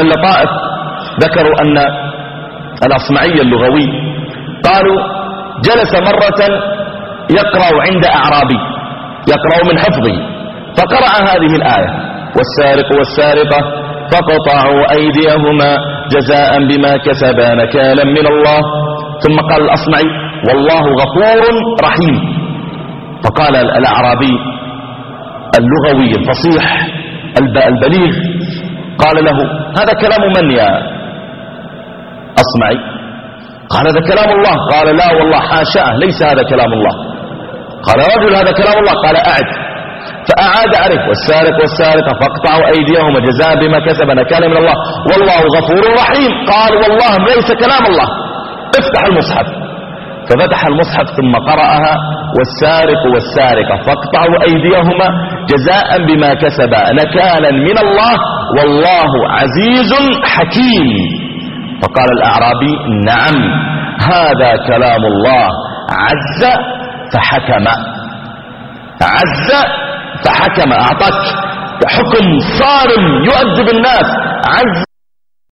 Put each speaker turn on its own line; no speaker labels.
اللطائف ذكروا أن الأصمعي اللغوي قالوا جلس مرة يقرأ عند أعرابي يقرأ من حفظه فقرأ هذه الآية والسارق والسارقة فقطعوا أيديهما جزاء بما كسبا نكالا من الله. ثم قال الأصمعي والله غفور رحيم. فقال الأعرابي اللغوي الفصيح البليغ قال له هذا كلام من يا أصمعي؟ قال هذا كلام الله. قال لا والله حاشاه ليس هذا كلام الله. قال رجل هذا كلام الله. قال أعد. فأعاد أعرف والسارق والسارقة فاقطعوا أيديهم جزاء بما كسب نكال من الله. والله غفور رحيم. قال والله ليس كلام الله. افتح المصحف. ففتح المصحف ثم قرأها والسارق والسارقة فاقطعوا أيديهما جزاء بما كسبا نكالا من الله. والله عزيز حكيم. فقال الأعرابي نعم هذا كلام الله. عز فحكم. عز فحكم. أعطاك حكم صارم يؤدب الناس. عز